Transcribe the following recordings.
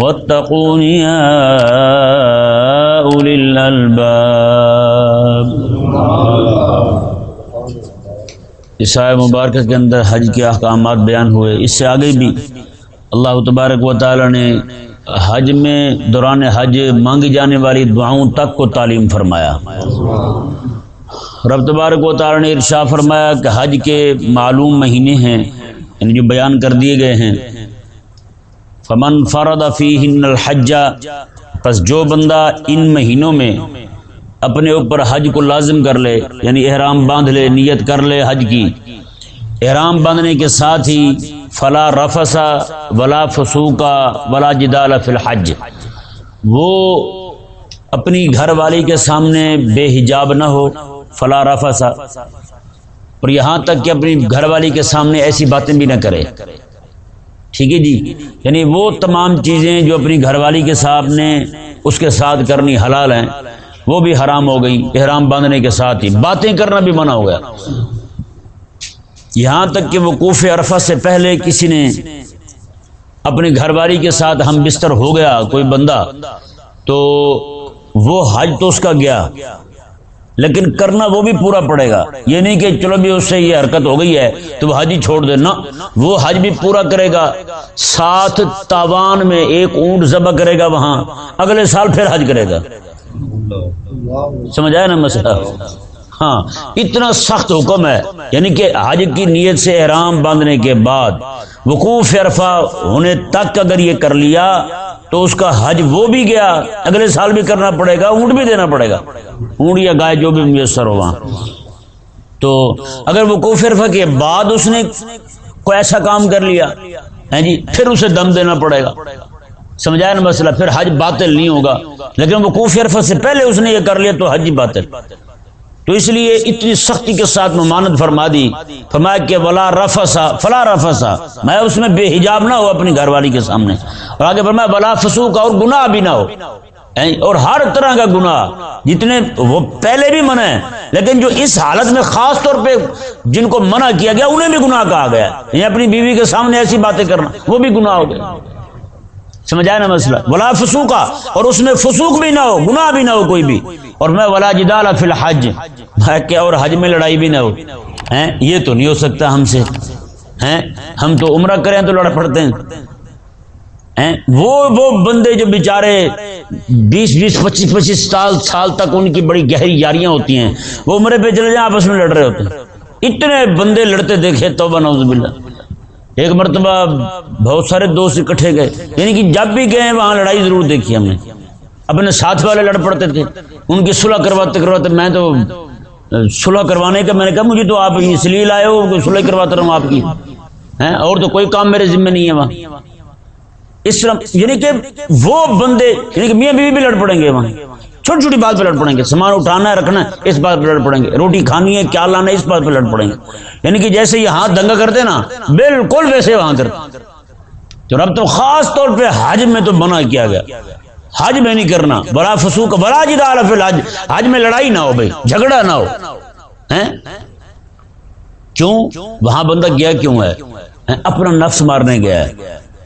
واتقون يا أولي الألباب. اس آئے مبارکہ کے اندر حج کے احکامات بیان ہوئے۔ اس سے آگے بھی اللہ تبارک و تعالی نے حج میں دوران حج مانگی جانے والی دعاؤں تک کو تعلیم فرمایا۔ رب تبارک و تعالی نے ارشا فرمایا کہ حج کے معلوم مہینے ہیں یعنی جو بیان کر دیے گئے ہیں فمن فرد فیہن الحج، پس جو بندہ ان مہینوں میں اپنے اوپر حج کو لازم کر لے یعنی احرام باندھ لے، نیت کر لے حج کی، احرام باندھنے کے ساتھ ہی فلا رفسا ولا فسوقا ولا جدال فی الحج۔ وہ اپنی گھر والی کے سامنے بے حجاب نہ ہو، فلا رفسا اور یہاں تک کہ اپنی گھر والی کے سامنے ایسی باتیں بھی نہ کرے۔ ٹھیک ہے جی؟ یعنی وہ تمام چیزیں جو اپنی گھر والی کے سامنے اس کے ساتھ کرنی حلال ہیں، وہ بھی حرام ہو گئی احرام باندھنے کے ساتھ ہی۔ باتیں کرنا بھی منع ہو گیا۔ یہاں تک کہ وقوف عرفہ سے پہلے کسی نے اپنی گھر والی کے ساتھ ہم بستر ہو گیا، کوئی بندہ، تو وہ حج تو اس کا گیا۔ لیکن کرنا وہ بھی پورا پڑے گا۔ یہ نہیں کہ چلو بھی اس سے یہ حرکت ہو گئی ہے، تو وہ حج ہی چھوڑ دینا۔ وہ حج بھی پورا کرے گا۔ ساتھ تاوان میں ایک اونٹ ذبح کرے گا وہاں۔ اگلے سال پھر حج کرے گا۔ سمجھ آیا نا مسئلہ؟ ہاں اتنا سخت حکم ہے۔ یعنی کہ حج کی نیت سے احرام باندھنے کے بعد وقوف عرفہ ہونے تک اگر یہ کر لیا تو اس کا حج وہ بھی گیا۔ اگلے سال بھی کرنا پڑے گا، اونٹ بھی دینا پڑے گا۔ اونٹ یا گائے جو بھی میسر ہو وہاں۔ تو اگر وقوف عرفہ کے بعد اس نے کوئی ایسا کام کر لیا جی پھر اسے دم دینا پڑے گا۔ سمجھایا نا مسئلہ؟ پھر حج باطل نہیں ہوگا۔ لیکن وقوف عرفہ سے پہلے اس نے یہ کر لیا تو حج ہی باطل۔ تو اس لیے اتنی سختی کے ساتھ ممانت فرما دی۔ فرمایا کہ ولا رفسا، فلا رفسا۔ میں اس میں بے حجاب نہ ہو اپنی گھر والی کے سامنے۔ اور آگے فرمایا بلا فسوق اور گناہ بھی نہ ہو۔ یعنی، اور ہر طرح کا گناہ، جتنے وہ پہلے بھی منع ہے لیکن جو اس حالت میں خاص طور پہ جن کو منع کیا گیا، انہیں بھی گناہ کہا گیا۔ یعنی اپنی بیوی کے سامنے ایسی باتیں کرنا، وہ بھی گناہ ہو گیا سمجھایا نا مسئلہ؟ ولا فسوقا، اور اس میں فسوق بھی نہ ہو، گناہ بھی نہ ہو کوئی بھی۔ اور میں ولا جدال فی الحج کہ اور حج میں لڑائی بھی نہ ہو۔ یہ تو نہیں ہو سکتا ہم سے۔ ہم تو عمرہ کریں تو لڑ پڑتے ہیں۔ وہ وہ بندے جو بیچارے بیس بیس، پچیس پچیس سال سال تک ان کی بڑی گہری یاریاں ہوتی ہیں، وہ عمرے پہ چلے جائیں، آپس میں لڑ رہے ہوتے ہیں۔ اتنے بندے لڑتے دیکھے تو بناؤ باللہ۔ ایک مرتبہ بہت سارے دوست اکٹھے گئے یعنی کہ جب بھی گئے وہاں لڑائی ضرور دیکھی ہم نے۔ اپنے ساتھ والے لڑ پڑتے تھے، ان کی صلح کرواتے کرواتے میں تو صلح کروانے کا میں نے کہا، مجھے تو آپ اس لیے لائے ہو صلح کرواتا رہا ہوں آپ کی۔ اور تو کوئی کام میرے ذمہ نہیں ہے وہاں۔ اس طرح یعنی کہ وہ بندے یعنی کہ میاں بیوی بھی لڑ پڑیں گے وہاں۔ چھوٹی چھوٹی بات پہ لڑ پڑیں گے، سامان اٹھانا ہے، رکھنا ہے، اس بات پہ لڑ پڑیں گے۔ روٹی کھانی ہے، کیا لانا ہے، اس بات پہ لڑ پڑیں گے۔ یعنی کہ جیسے یہ ہاتھ دنگا کرتے نا، بالکل ویسے وہاں کرتے تو رب تو خاص طور پہ حج میں تو منع کیا گیا۔ حج میں نہیں کرنا، بڑا فسوق، بڑا جدا فی الحج۔ حج میں لڑائی نہ ہو بھائی، جھگڑا نہ ہو۔ کیوں؟ وہاں بندہ گیا کیوں ہے؟ اپنا نفس مارنے گیا ہے۔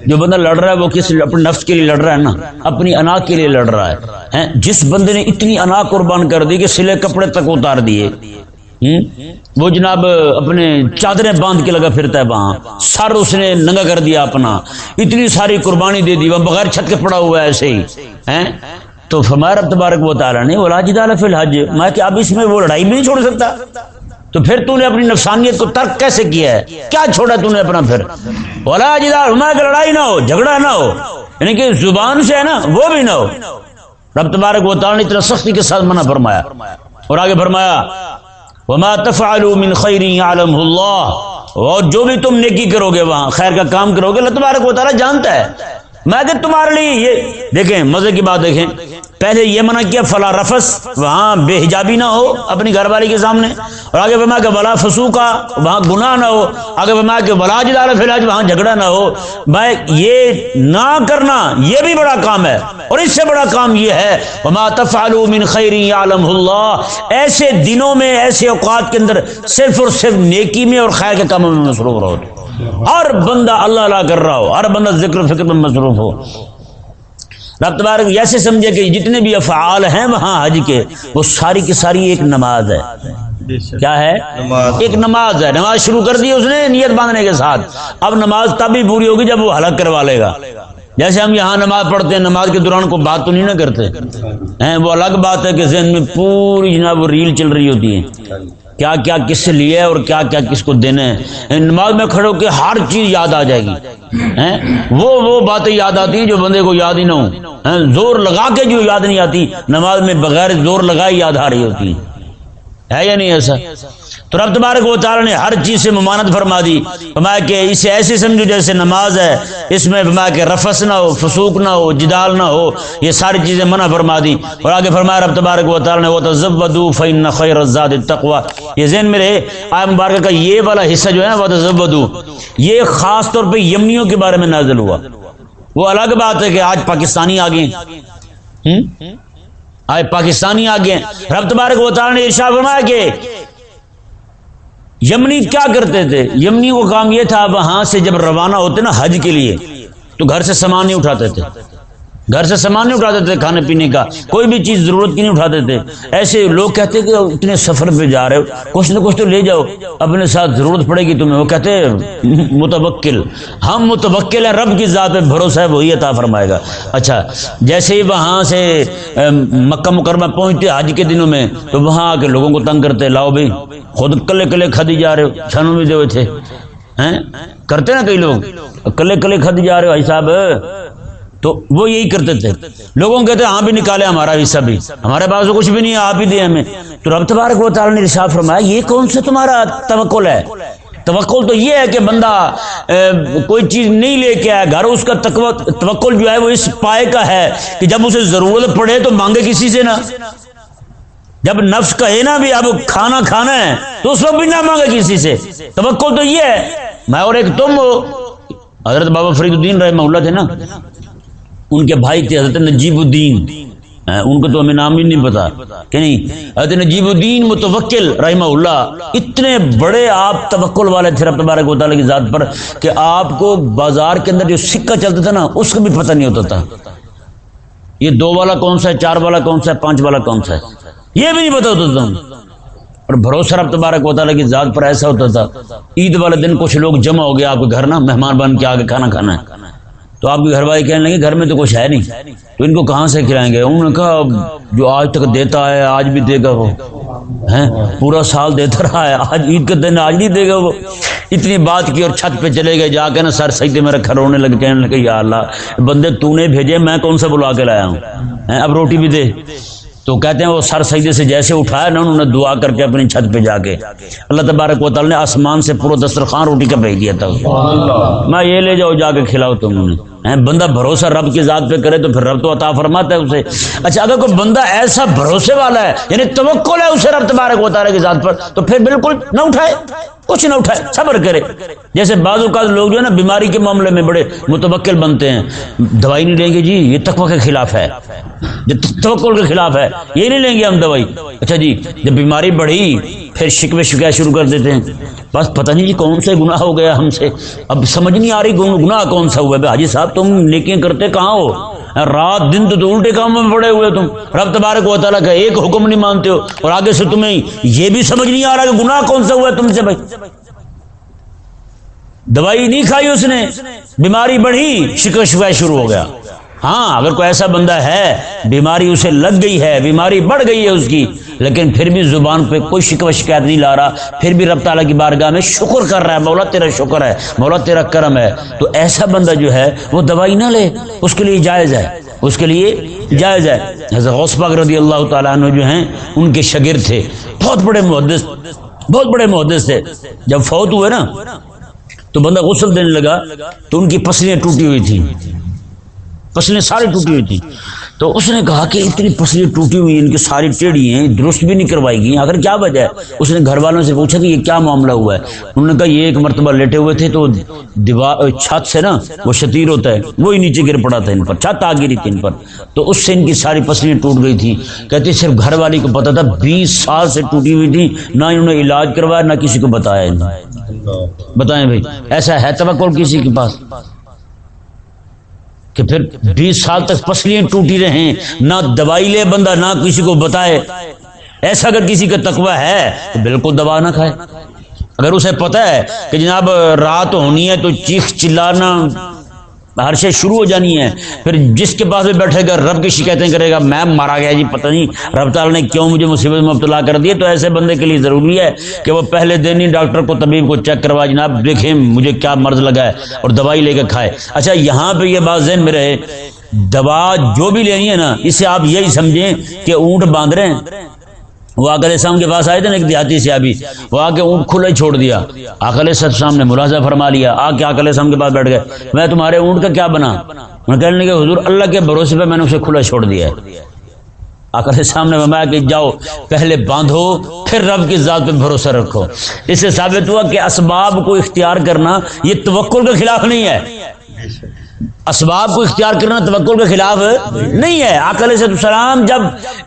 جو بندہ لڑ رہا ہے وہ کس اپنے نفس کے لیے لڑ رہا ہے نا، اپنی انا کے لیے لڑ رہا ہے جس بندے نے اتنی انا قربان کر دی کہ سلے کپڑے تک اتار دیے۔ وہ جناب اپنے چادریں باندھ کے لگا پھرتا ہے وہاں۔ سر اس نے ننگا کر دیا اپنا۔ اتنی ساری قربانی دے دی، وہ بغیر چھت کے پڑا ہوا ہے ایسے ہی۔ تو فرمایا رب تبارک و تعالیٰ نے، ولا جدال فی الحج۔ میں کہ اب اس میں وہ لڑائی بھی نہیں چھوڑ سکتا۔ تو پھر تو نے اپنی نفسانیت کو ترک کیسے کیا ہے؟ کیا چھوڑا تو نے اپنا پھر؟ ولا جدال میں لڑائی نہ ہو، جھگڑا نہ ہو۔ یعنی کہ زبان سے ہے نا، وہ بھی نہ ہو۔ رب تبارک و تعالیٰ نے اتنا سختی کے ساتھ منع فرمایا۔ اور آگے فرمایا، وما تفعلوا من خیر يعلمه اللہ اور جو بھی تم نیکی کرو گے وہاں، خیر کا کام کرو گے، اللہ تبارک و تعالیٰ جانتا ہے۔ میں کہ تمہارے لیے یہ، دیکھیں، مزے کی بات دیکھیں۔ پہلے یہ منع کیا، فلا رفس، وہاں بے حجابی نہ ہو اپنی گھر والی کے سامنے۔ اور آگے بما کہ بلا فسو کا وہاں گناہ نہ ہو۔ آگے بما کہ بلا جدار فلاج وہاں جھگڑا نہ ہو۔ بھائی، یہ نہ کرنا، یہ بھی بڑا کام ہے۔ اور اس سے بڑا کام یہ ہے، وما تفعلوا من خیر یعلم اللہ۔ ایسے دنوں میں، ایسے اوقات کے اندر صرف اور صرف نیکی میں اور خیر کے کاموں میں مصروف رہو۔ ہر بندہ اللہ اللہ کر رہا ہو، ہر بندہ ذکر و فکر میں مصروف ہو۔ رب تبارک ایسے سمجھے کہ جتنے بھی افعال ہیں وہاں حج کے وہ ساری کی ساری ایک نماز ہے۔ کیا ہے؟ ایک نماز ہے۔ نماز شروع کر دی اس نے نیت باندھنے کے ساتھ۔ اب نماز تب ہی پوری ہوگی جب وہ حلق کروا لے گا۔ جیسے ہم یہاں نماز پڑھتے ہیں نماز کے دوران کو بات تو نہیں نہ کرتے۔ ہیں وہ الگ بات ہے کہ ذہن میں پوری جناب وہ ریل چل رہی ہوتی ہے کیا کیا کس سے لیے اور کیا کیا کس کو دینا ہے نماز میں کھڑے ہو کے ہر چیز یاد آ جائے گی وہ وہ باتیں یاد آتی ہیں جو بندے کو یاد ہی نہ ہو زور لگا کے جو یاد نہیں آتی، نماز میں بغیر زور لگائے یاد آ رہی ہوتی ہے یا نہیں ایسا؟ تو رب تبارک و تعالی نے ہر چیز سے ممانت فرما دی۔ فرمایا کہ اسے ایسے سمجھو جیسے نماز ہے۔ اس میں فرمایا کہ رفس نہ ہو، فسوق نہ ہو، جدال نہ ہو۔ یہ ساری چیزیں منع فرما دی۔ اور آگے فرمایا رب تبارک و تعالی نے وہ تزبدو فین خیر الزاد التقوی یہ ذہن میں رہے، آئے مبارکہ کا یہ والا حصہ جو ہے نا وہ تزبدو یہ خاص طور پہ یمنیوں کے بارے میں نازل ہوا۔ وہ الگ بات ہے کہ آج پاکستانی آ گئے آئے پاکستانی آگے ہیں۔ رب تبارک و تعالی نے ارشاد فرمایا کہ یمنی کیا کرتے تھے؟ یمنی کو کام یہ تھا وہاں سے جب روانہ ہوتے نا حج کے لیے، تو گھر سے سامان نہیں اٹھاتے تھے۔ گھر سے سامان نہیں اٹھاتے تھے کھانے پینے کا، کوئی بھی چیز ضرورت کی نہیں اٹھاتے تھے ایسے لوگ کہتے کہ اتنے سفر پہ جا رہے ہو، کچھ نہ کچھ تو لے جاؤ۔ اپنے ساتھ ضرورت پڑے گی تمہیں۔ وہ کہتے متوکل۔ ہم متوکل ہیں، رب کی ذات پہ بھروسہ ہے، وہی عطا فرمائے گا۔ اچھا جیسے ہی وہاں سے مکہ مکرمہ پہنچتے حج کے دنوں میں، تو وہاں آ کے لوگوں کو تنگ کرتے، لاؤ بھائی، خود کلے کلے کھدی جا رہے ہو چھنوں میں دے تھے۔ کرتے نا کئی لوگ۔ کلے کلے کھدی جا رہے ہو، بھائی صاحب تو وہ یہی کرتے تھے۔ لوگوں کہتے ہاں بھی نکالے ہمارا حصہ بھی۔ ہمارے پاس تو کچھ بھی نہیں ہے، آپ ہی دے ہمیں۔ تو رب تبارک و تعالی نے رشاف فرمایا، یہ کون سا تمہارا توکل ہے؟ توکل تو یہ ہے کہ بندہ کوئی چیز نہیں لے کے آیا، گھر اس کا توکل جو ہے وہ اس پائے کا ہے کہ جب اسے ضرورت پڑے تو مانگے کسی سے نہ۔ جب نفس کہے نا بھی اب کھانا کھانا ہے، تو اس وقت بھی نہ مانگے کسی سے۔ توکل تو یہ ہے۔ میں اور ایک تم ہو۔ حضرت بابا فرید الدین رحمہ اللہ تھے نا۔ ان کے بھائی تھے حضرت نجیب الدین۔ ہاں، ان کو تو ہمیں نام ہی نہیں پتا۔ کہ نہیں؟ حضرت نجیب الدین متوکل رحمہ اللہ، اتنے بڑے آپ توکل والے تھے رب تبارک و تعالیٰ کی ذات پر کہ آپ کو بازار کے اندر جو سکہ چلتا تھا نا، اس کا بھی پتہ نہیں ہوتا تھا۔ یہ دو والا کون سا ہے، چار والا کون سا ہے، پانچ والا کون سا ہے؟ یہ بھی نہیں پتا ہوتا تھا۔ اور بھروسہ رب تبارک و تعالیٰ کی ذات پر ایسا ہوتا تھا۔ عید والے دن کچھ لوگ جمع ہو گیا آپ کے گھر نا، مہمان بن کے آگے کھانا کھانا ہے۔ تو آپ کے گھر والے کہنے لگے، گھر میں تو کچھ ہے نہیں. تو ان کو کہاں سے کھلائیں گے؟ انہوں نے کہا جو آج تک دیتا ہے، آج بھی دے گا وہ. پورا سال دیتا رہا ہے، آج عید کا دن آج نہیں دے گا وہ۔ اتنی بات کی اور چھت پہ چلے گئے، جا کے نا سر سجدے میں رکھا رونے لگے، کہنے لگے، یا اللہ، بندے تو نے بھیجے، میں کون سا بلا کے لایا ہوں؟ اب روٹی بھی دے۔ تو کہتے ہیں وہ سر سجدے سے جیسے اٹھایا نا انہوں نے دعا کر کے اپنی چھت پہ جا کے۔ اللہ تبارک و تعالی نے آسمان سے پورا دسترخوان روٹی کا بھیج دیا تھا۔ میں یہ لے جاؤ جا کے کھلاؤ تم نے بندہ بھروسہ رب کی ذات پہ کرے تو پھر رب تو عطا فرماتا ہے اسے۔ اچھا اگر کوئی بندہ ایسا بھروسے والا ہے یعنی توکل ہے اسے رب تبارک ہوتا رہے کی ذات پر تو پھر بالکل نہ اٹھائے۔ کچھ نہ اٹھائے، صبر کرے۔ جیسے بعض اوقات لوگ جو ہے نا بیماری کے معاملے میں بڑے متوکل بنتے ہیں۔ دوائی نہیں لیں گے جی یہ تقوی کے خلاف ہے۔ توکل کے خلاف ہے۔ یہ نہیں لیں گے ہم دوائی۔ اچھا جی جب بیماری بڑھی، پھر شکوے شکایت شروع کر دیتے ہیں۔ بس پتہ نہیں جی کون سے گناہ ہو گیا ہم سے۔ اب سمجھ نہیں آ رہی گناہ کون سا ہوا ہے۔ حاجی صاحب، تم نیکیاں کرتے کہاں ہو؟ رات دن تو الٹے کاموں میں پڑے ہوئے تم۔ رب تبارک و تعالیٰ کا ایک حکم نہیں مانتے ہو۔ اور آگے سے تمہیں یہ بھی سمجھ نہیں آ رہا کہ گناہ کون سا ہوا ہے تم سے بھائی۔ دوائی نہیں کھائی اس نے۔ بیماری بڑھی شکش شکایت شروع ہو گیا۔ ہاں اگر کوئی ایسا بندہ ہے، بیماری اسے لگ گئی ہے، بیماری بڑھ گئی ہے اس کی، لیکن پھر بھی زبان پہ کوئی شکو شکایت نہیں لا رہا، پھر بھی رب تعالیٰ کی بارگاہ میں شکر کر رہا ہے، مولا تیرا شکر ہے، مولا تیرا کرم ہے۔ تو ایسا بندہ جو ہے، وہ دوائی نہ لے، اس کے لیے جائز ہے، اس کے لیے جائز ہے۔ حضرت غوث پاک رضی اللہ تعالیٰ عنہ جو ہیں، ان کے شگرد تھے۔ بہت بڑے محدث، بہت بڑے محدث تھے۔ جب فوت ہوئے نا، تو بندہ غسل دینے لگا، تو ان کی پسلیاں ٹوٹی ہوئی تھیں۔ پسلیں ساری ٹوٹی ہوئی تھیں۔ تو اس نے کہا کہ اتنی پسلیں ٹوٹی ہوئی ان کی ساری ٹیڑھی ہیں، درست بھی نہیں کروائی گئی آخر کیا وجہ ہے؟ اس نے گھر والوں سے پوچھا کہ یہ کیا معاملہ ہوا ہے؟ انہوں نے کہا یہ ایک مرتبہ لیٹے ہوئے تھے تو دیوار چھت سے نا وہ شتیر ہوتا ہے، وہی نیچے گر پڑا تھا ان پر، چھت آ گئی تھی ان پر۔ تو اس سے ان کی ساری پسلیں ٹوٹ گئی تھی کہتے صرف گھر والی کو پتا تھا، بیس سال سے ٹوٹی ہوئی تھی نہ انہوں نے علاج کروایا، نہ کسی کو بتایا۔ بتائیں بھائی، ایسا ہے توکل کسی کے پاس؟ کہ پھر بیس سال تک پسلیاں ٹوٹی رہیں، نہ دوائی لے بندہ، نہ کسی کو بتائے۔ ایسا اگر کسی کا تقوی ہے تو بالکل دوا نہ کھائے۔ اگر اسے پتا ہے کہ جناب رات ہونی ہے تو چیخ چلانا۔ ہر شے شروع ہو جانی ہے۔ پھر جس کے پاس بھی بیٹھے گا، رب کی شکایتیں کرے گا، میں مارا گیا جی پتہ نہیں۔ رب تعالیٰ نے کیوں مجھے مصیبت میں مبتلا کر دیا؟ تو ایسے بندے کے لیے ضروری ہے کہ وہ پہلے دن ہی ڈاکٹر کو، طبیب کو چیک کروا، جناب، دیکھیں مجھے کیا مرض لگا ہے اور دوائی لے کے کھائے۔ اچھا یہاں پہ یہ بات ذہن میں رہے، دوا جو بھی لینی ہے نا، اسے آپ یہی سمجھیں کہ اونٹ باندھ رہے ہیں۔ وہ آکل السلام کے پاس آئے تھے نا ایک دیہاتی سے ابھی وہ آ کے اونٹ کھلا ہی چھوڑ دیا۔ آکل السلام نے ملازہ فرما لیا۔ آ کے آکل السلام کے پاس بیٹھ گئے۔ میں تمہارے اونٹ کا کیا بنا؟ انہوں کہنے لگے حضور اللہ کے بھروسے پہ میں نے اسے کھلا چھوڑ دیا ہے۔ آکل السلام نے فرمایا کہ جاؤ، پہلے باندھو، پھر رب کی ذات پہ بھروسہ رکھو۔ اس سے ثابت ہوا کہ اسباب کو اختیار کرنا، یہ توکل کے خلاف نہیں ہے۔ اسباب کو اختیار کرنا توکل کے خلاف نہیں ہے۔ آکل السلام جب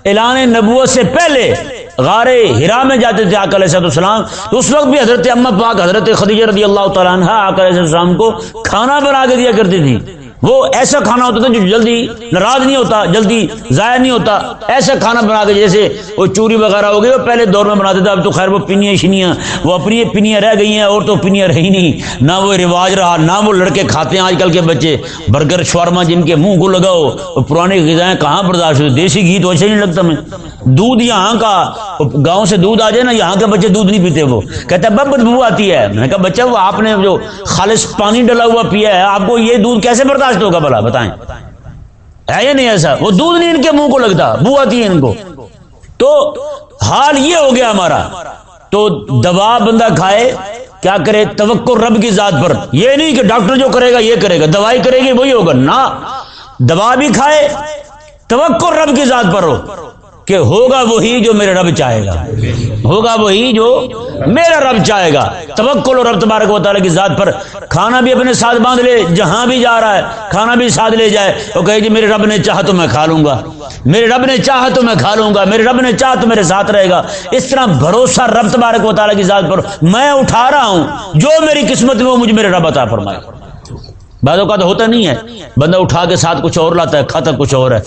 اعلان نبوت سے پہلے غار ہرا میں جاتے تھے آکل السلام تو اس وقت بھی حضرت اما پاک، حضرت خدیجہ رضی اللہ تعالیٰ عنہ آکل السلام کو کھانا بنا کے دیا کرتی تھی وہ ایسا کھانا ہوتا تھا جو جلدی ناراض نہیں ہوتا، جلدی ضائع نہیں ہوتا۔ ایسا کھانا بنا کے جیسے وہ چوری وغیرہ ہو گئی، وہ پہلے دور میں بناتے تھے، اب تو خیر وہ پنیاں شنیاں، وہ اپنی پنیاں رہ گئی ہیں، اور تو پنیاں رہی نہیں۔ نہ وہ رواج رہا، نہ وہ لڑکے کھاتے ہیں آج کل کے بچے۔ برگر شورما جن کے منہ کو لگاؤ، وہ پرانی غذائیں کہاں برداشت ہوتی؟ دیسی گھی تو اچھا نہیں لگتا میں۔ دودھ یہاں کا، گاؤں سے دودھ آ جائے نا، یہاں کے بچے دودھ نہیں پیتے وہ۔ کہتے ہیں بدبو آتی ہے۔ میں نے کہا، بچہ، وہ آپ نے جو خالص پانی ڈلا ہوا پیا ہے، آپ کو یہ دودھ کیسے برداشت ہوگا بھلا، بتائیں۔ ہے یا نہیں ایسا؟ وہ دودھ نہیں ان کے منہ کو لگتا بو آتی ہے ان کو۔ تو حال یہ ہو گیا ہمارا۔ تو دوا بندہ کھائے، کیا کرے؟ توقع رب کی ذات پر۔ یہ نہیں کہ ڈاکٹر جو کرے گا، یہ کرے گا۔ دوائی کرے گی، وہی ہوگا۔ نہ، دوا بھی کھائے، توقع رب کی ذات پر ہو۔ کہ ہوگا وہی جو میرے رب چاہے گا۔ ہوگا وہی جو میرا رب چاہے گا۔ توکل رب تبارک و تعالیٰ کی ذات پر کھانا بھی اپنے ساتھ باندھ لے، جہاں بھی جا رہا ہے، کھانا بھی ساتھ لے جائے۔ وہ کہے جی میرے رب نے چاہا تو میں کھا لوں گا۔ میرے رب نے چاہا تو میں کھا لوں گا۔ میرے رب نے چاہا تو میرے ساتھ رہے گا۔ اس طرح بھروسہ رب تبارک و تعالیٰ کی ذات پر میں اٹھا رہا ہوں۔ جو میری قسمت میں وہ مجھے میرے رب عطا فرمائے۔ بعض کا تو ہوتا نہیں ہے، بندہ اٹھا کے ساتھ کچھ اور لاتا ہے، کھاتا کچھ اور ہے۔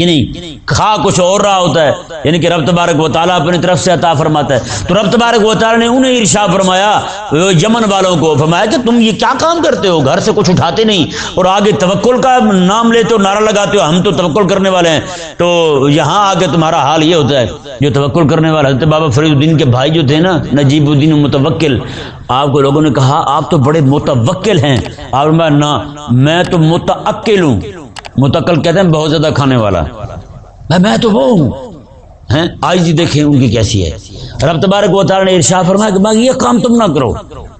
کہ نہیں؟ کھا کچھ اور رہا ہوتا ہے۔ یعنی کہ رب تبارک و تعالیٰ اپنی طرف سے عطا فرماتا ہے۔ تو رب تبارک و تعالیٰ نے انہیں ارشا فرمایا یمن والوں کو فرمایا کہ تم یہ کیا کام کرتے ہو؟ گھر سے کچھ اٹھاتے نہیں۔ اور آگے توکل کا نام لیتے ہو، نعرہ لگاتے ہو، ہم تو توکل کرنے والے ہیں۔ تو یہاں آگے تمہارا حال یہ ہوتا ہے، جو توکل کرنے والا، حضرت بابا فرید الدین کے بھائی جو تھے نا، نجیب الدین متوکل، آپ کو لوگوں نے کہا، آپ تو بڑے متوکل ہیں۔ اور میں نہ، میں تو متعقل ہوں۔ متقل کہتے ہیں بہت زیادہ کھانے والا۔ میں میں تو وہ ہوں۔ آج جی دیکھیں ان کی کیسی ہے۔ رب تبارک و تعالی نے ارشاد فرمایا کہ یہ کام تم نہ کرو۔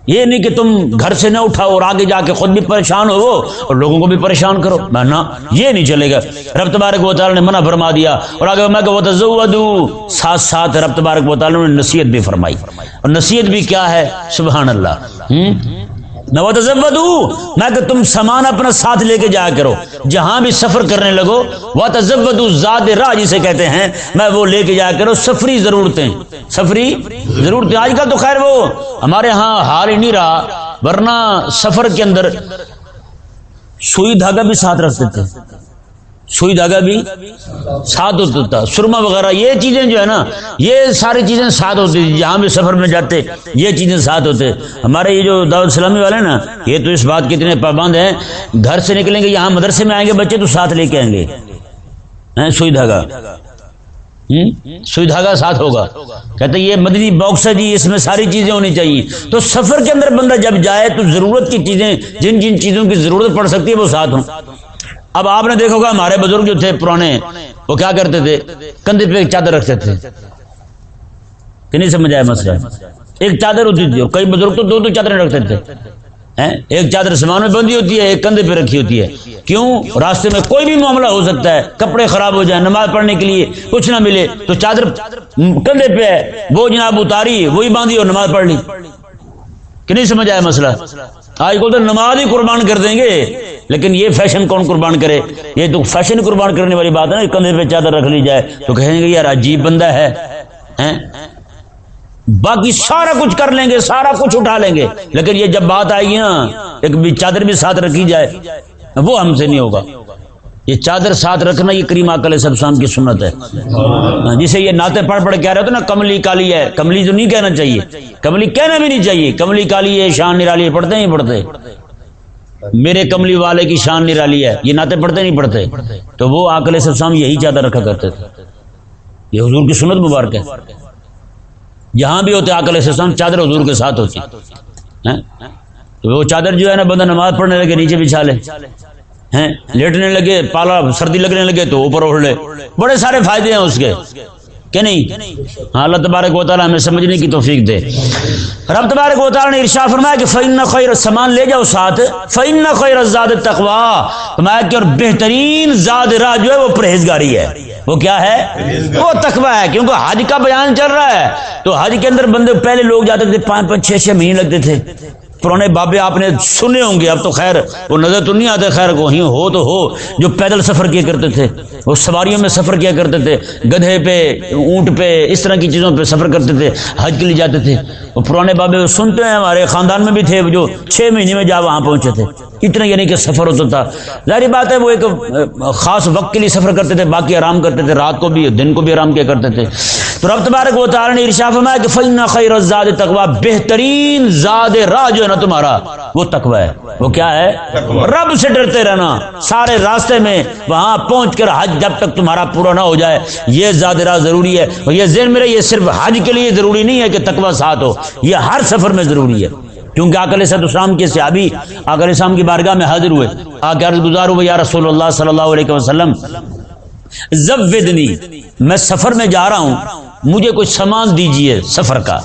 یہ نہیں کہ تم گھر سے نہ اٹھاؤ اور آگے جا کے خود بھی پریشان ہو اور لوگوں کو بھی پریشان کرو۔ میں نہ، یہ نہیں چلے گا۔ رب تبارک و تعالی نے منع فرما دیا۔ اور آگے میں کہ وہ تزودو ساتھ ساتھ رب تبارک و تعالی نے نصیحت بھی فرمائی۔ اور نصیحت بھی کیا ہے؟ سبحان اللہ۔ ہم میں کہ تم سامان اپنا ساتھ لے کے جایا کرو۔ جہاں بھی سفر کرنے لگو، وہ تزبد زاد راہ جسے کہتے ہیں، میں وہ لے کے جایا کرو۔ سفری ضرورتیں سفری ضرورتیں۔ آج کل تو خیر وہ، ہمارے ہاں حال ہی نہیں رہا، ورنہ سفر کے اندر سوئی دھاگا بھی ساتھ رکھ دیتے۔ سوئی دھاگا بھی، ساتھ ہوتا تھا۔ سرما وغیرہ، یہ چیزیں جو ہے نا، یہ ساری چیزیں ساتھ ہوتی تھی جہاں بھی سفر میں جاتے، یہ چیزیں ساتھ ہوتے۔ ہمارے یہ جو دعوت اسلامی والے نا، یہ تو اس بات کے اتنے پابند ہیں۔ گھر سے نکلیں گے، یہاں مدرسے میں آئیں گے بچے، تو ساتھ لے کے آئیں گے۔ سوئی دھاگا سوئی دھاگا ساتھ ہوگا۔ کہتے یہ مدنی باکس ہے جی اس میں ساری چیزیں ہونی چاہیے۔ تو سفر کے اندر بندہ جب جائے، تو ضرورت کی چیزیں، جن جن چیزوں کی ضرورت پڑ سکتی ہے، وہ ساتھ ہوں۔ اب آپ نے دیکھو گا ہمارے بزرگ جو تھے پرانے، وہ کیا کرتے تھے؟ کندھے پہ ایک چادر رکھتے تھے۔ کہ نہیں سمجھ آیا مسئلہ؟ ایک چادر ہوتی تھی کئی بزرگ تو دو دو چادریں رکھتے تھے۔ ایک چادر سامان میں بندی ہوتی ہے، ایک کندھے پہ رکھی ہوتی ہے۔ کیوں؟ راستے میں کوئی بھی معاملہ ہو سکتا ہے، کپڑے خراب ہو جائیں، نماز پڑھنے کے لیے کچھ نہ ملے، تو چادر کندھے پہ ہے، وہ جناب اتاری، وہی باندھی اور نماز پڑھ لی۔ کہ نہیں سمجھ آیا مسئلہ؟ آج کل تو نماز ہی قربان کر دیں گے، لیکن یہ فیشن کون قربان کرے؟ یہ تو فیشن قربان کرنے والی بات ہے نا، کندھے پہ چادر رکھ لی جائے تو کہیں گے، یار عجیب بندہ ہے باقی سارا کچھ کر لیں گے، سارا کچھ اٹھا لیں گے۔ لیکن یہ جب بات آئے گی نا ایک بھی چادر بھی ساتھ رکھی جائے، وہ ہم سے نہیں ہوگا۔ یہ چادر ساتھ رکھنا یہ کریم اکل سب شام کی سنت ہے۔ ہاں، جسے یہ ناطے پڑھ پڑھ کہہ رہے تھے نا، کملی کالی ہے۔ کملی تو نہیں کہنا چاہیے۔ کملی کہنا بھی نہیں چاہیے۔ کملی کالی ہے، شان نرالی ہے، پڑھتے نہیں پڑھتے۔ میرے کملی والے کی شان نرالی ہے۔ یہ ناطے پڑھتے نہیں پڑھتے۔ تو وہ آکل سب شام یہی چادر رکھا کرتے تھے۔ یہ حضور کی سنت مبارک ہے۔ جہاں بھی ہوتے آکل السلام، چادر حضور کے ساتھ ہوتی۔ ہاں؟ تو وہ چادر جو ہے نا، بندہ نماز پڑھنے لگے، نیچے بچھا لے۔ ہیں؟ لیٹنے لگے، پالا سردی لگنے لگے تو اوپر اڑ لے۔ بڑے سارے فائدے ہیں اس کے۔ کہ نہیں؟ ہاں اللہ تبارک و تعالیٰ ہمیں سمجھنے کی توفیق دے۔ رب تبارک و تعالیٰ نے ارشا فرمایا کہ فعن خیر سامان لے جاؤ ساتھ۔ فعن خیر زاد تقوا فرمایا کہ اور بہترین زاد راہ جو ہے وہ پرہیزگاری ہے۔ وہ کیا ہے؟ وہ تقوا ہے۔ کیونکہ حج کا بیان چل رہا ہے۔ تو حج کے اندر بندے پہلے لوگ جاتے تھے، پانچ پانچ چھ چھ مہینے لگتے تھے۔ پرانے بابے آپ نے سنے ہوں گے، اب تو خیر، وہ نظر تو نہیں آتے، خیر کو ہی ہو تو ہو، جو پیدل سفر کیا کرتے تھے، وہ سواریوں میں سفر کیا کرتے تھے، گدھے پہ، اونٹ پہ، اس طرح کی چیزوں پہ سفر کرتے تھے، حج کے لیے جاتے تھے، وہ پرانے بابے وہ سنتے ہیں، ہمارے خاندان میں بھی تھے جو چھ مہینے میں جا وہاں پہنچے تھے۔ اتنا یعنی کہ سفر ہوتا تھا۔ ظاہری بات ہے وہ ایک خاص وقت کے لیے سفر کرتے تھے، باقی آرام کرتے تھے، رات کو بھی، دن کو بھی آرام کیا کرتے تھے۔ تو رب تبارک و تعالی نے ارشاد فرمایا کہ فینا خیر الزاد تقوا بہترین زاد راہ جو ہے نا تمہارا، وہ تقوا ہے۔ وہ کیا ہے؟ رب سے ڈرتے رہنا۔ سارے راستے میں وہاں پہنچ کر حج جب تک تمہارا پورا نہ ہو جائے، یہ زاد راہ ضروری ہے۔ اور یہ ذہن میں یہ صرف حج کے لیے ضروری نہیں ہے کہ تقوا ساتھ ہو، یہ ہر سفر میں ضروری ہے۔ کیونکہ آکل صد اسلام کے صحابی آکل اسلام کی بارگاہ میں حاضر ہوئے۔ آگے عرض گزار ہوئے یا رسول اللہ صلی اللہ علیہ وسلم زبدنی میں سفر میں جا رہا ہوں، مجھے کچھ سامان دیجیے سفر کا۔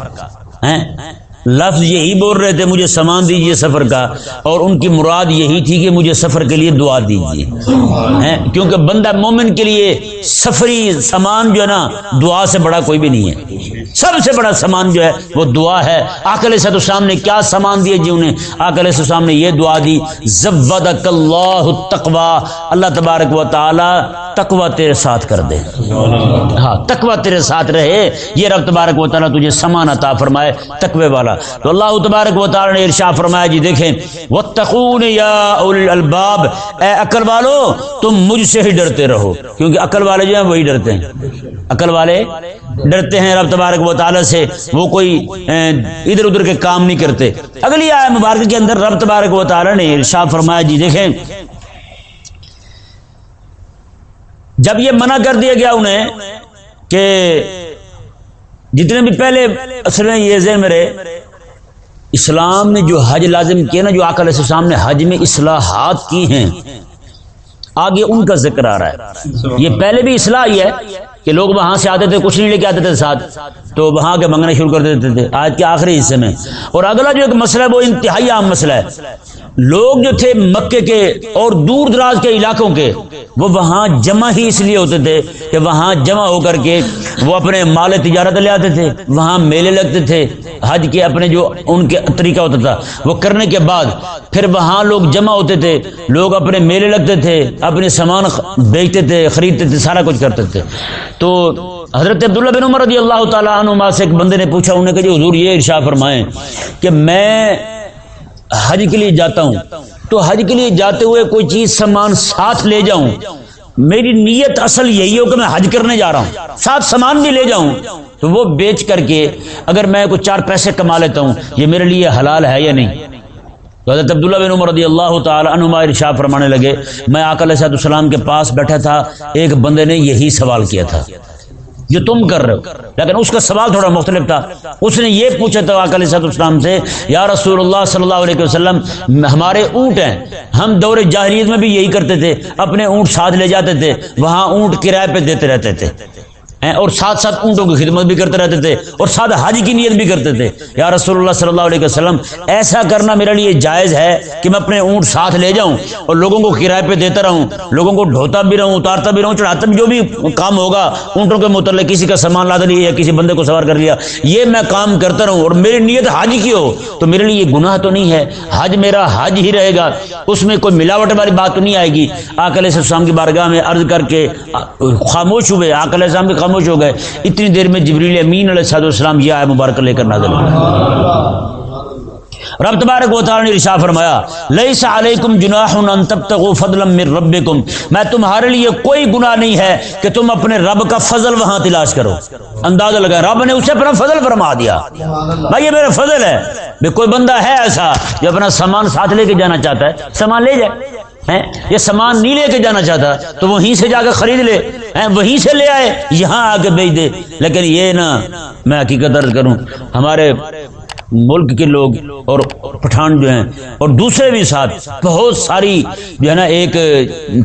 لفظ یہی بول رہے تھے، مجھے سامان دیجیے سفر کا۔ اور ان کی مراد یہی تھی کہ مجھے سفر کے لیے دعا دیجیے۔ کیونکہ بندہ مومن کے لیے سفری سامان جو ہے نا، دعا سے بڑا کوئی بھی نہیں ہے۔ سب سے بڑا سامان جو ہے وہ دعا ہے۔ آکل صد السلام نے کیا سامان دیے جی انہیں؟ آکل السلام نے یہ دعا دی زبدک اللہ تقوا اللہ تبارک و تعالی تقوا تیرے ساتھ کر دے۔ ہاں تقوا تیرے ساتھ رہے۔ یہ رب تبارک و تعالیٰ تجھے سمان عطا فرمائے، تقوی والا۔ تو اللہ تبارک و تعالیٰ نے ارشا فرمایا جی دیکھیں۔ وَتَّقُونِ يَا أُولِ اے عقل والو، تم مجھ سے ہی ڈرتے رہو، کیونکہ عقل والے جو ہیں وہی ڈرتے ہیں۔ عقل والے ڈرتے ہیں رب تبارک و تعالیٰ سے وہ کوئی ادھر ادھر کے کام نہیں کرتے۔ اگلی آئے مبارک کے اندر رب تبارک و تعالیٰ نے ارشا فرمایا جی دیکھیں۔ جب یہ منع کر دیا گیا انہیں کہ جتنے بھی پہلے اصل میں یہ ذہن میرے اسلام نے جو حج لازم کیا نا، جو آکل السلام نے حج میں اصلاحات کی ہیں، آگے ان کا ذکر آ رہا ہے۔ یہ پہلے بھی اصلاح ہی ہے۔ کہ لوگ وہاں سے آتے تھے، کچھ نہیں لے کے آتے تھے ساتھ۔ تو وہاں کے منگنے شروع کر دیتے تھے۔ آج کے آخری حصے میں۔ اور اگلا جو ایک مسئلہ ہے، وہ انتہائی عام مسئلہ ہے۔ لوگ جو تھے مکے کے اور دور دراز کے علاقوں کے، وہ وہاں جمع ہی اس لیے ہوتے تھے کہ وہاں جمع ہو کر کے وہ اپنے مال تجارت لے آتے تھے۔ وہاں میلے لگتے تھے۔ حج کے اپنے جو ان کے طریقہ ہوتا تھا، وہ کرنے کے بعد پھر وہاں لوگ جمع ہوتے تھے۔ لوگ اپنے میلے لگتے تھے، اپنے سامان بیچتے تھے، خریدتے تھے، سارا کچھ کرتے تھے۔ تو حضرت عبداللہ بن عمر رضی اللہ تعالیٰ عنہ سے ایک بندے نے پوچھا انہیں کہ جی حضور یہ ارشا فرمائیں کہ میں حج کے لیے جاتا ہوں، تو حج کے لیے جاتے ہوئے کوئی چیز، سامان ساتھ لے جاؤں؟ میری نیت اصل یہی ہو کہ میں حج کرنے جا رہا ہوں، ساتھ سامان بھی لے جاؤں؟ تو وہ بیچ کر کے، اگر میں کوئی چار پیسے کما لیتا ہوں، یہ میرے لیے حلال ہے یا نہیں؟ تو حضرت عبداللہ بن عمر رضی اللہ تعالی عنہ ارشاد فرمانے لگے، میں آقا علیہ السلام کے پاس بیٹھا تھا، ایک بندے نے یہی سوال کیا تھا۔ جو تم کر رہے ہو۔ لیکن اس کا سوال تھوڑا مختلف تھا۔ اس نے یہ پوچھا تھا علیہ صد اسلام سے، یا رسول اللہ صلی اللہ علیہ وسلم، ہمارے اونٹ ہیں۔ ہم دور جاہریت میں بھی یہی کرتے تھے، اپنے اونٹ ساتھ لے جاتے تھے، وہاں اونٹ کرائے پہ دیتے رہتے تھے۔ ہیں اور ساتھ ساتھ اونٹوں کی خدمت بھی کرتے رہتے تھے اور ساتھ حج کی نیت بھی کرتے تھے۔ یا رسول اللہ صلی اللہ علیہ وسلم، ایسا کرنا میرے لیے جائز ہے کہ میں اپنے اونٹ ساتھ لے جاؤں اور لوگوں کو کرائے پہ دیتا رہوں، لوگوں کو ڈھوتا بھی رہوں، اتارتا بھی رہوں، چڑھاتا بھی، جو بھی کام ہوگا، اونٹوں کے متعلق کسی کا سامان لادا لیا یا کسی بندے کو سوار کر لیا، یہ میں کام کرتا رہوں اور میری نیت حج کی ہو، تو میرے لیے گناہ تو نہیں ہے۔ حج میرا حج ہی رہے گا، اس میں کوئی ملاوٹ والی بات تو نہیں آئے گی۔ آکل السلام کی بارگاہ میں عرض کر کے خاموش ہوئے، آکل السلام بھی خاموش ہو گئے۔ اتنی دیر میں جبریل امین علیہ صاحب السلام یہ آئے مبارک لے کر نازل ہوئے۔ رب تبارک و تعالی نے ارشاد فرمایا لیس علیکم جناح ان تبتغوا فضلا من ربکم میں تمہارے لیے کوئی گناہ نہیں ہے کہ تم اپنے رب کا فضل وہاں تلاش کرو۔ اندازہ لگا رب نے اسے اپنا فضل فرما دیا۔ بھائی، یہ میرا فضل ہے۔ بے کوئی بندہ ہے ایسا جو اپنا سامان ساتھ لے کے جانا چاہتا ہے؟ سامان لے جائے یہ سامان نہیں لے کے جانا چاہتا، تو وہیں سے جا کے خرید لے۔ وہیں سے لے آئے، یہاں آ کے بیچ دے۔ لیکن یہ نا میں حقیقت درد کروں، ہمارے ملک کے لوگ اور پٹھان جو ہیں اور دوسرے بھی ساتھ بہت ساری جو ہے نا ایک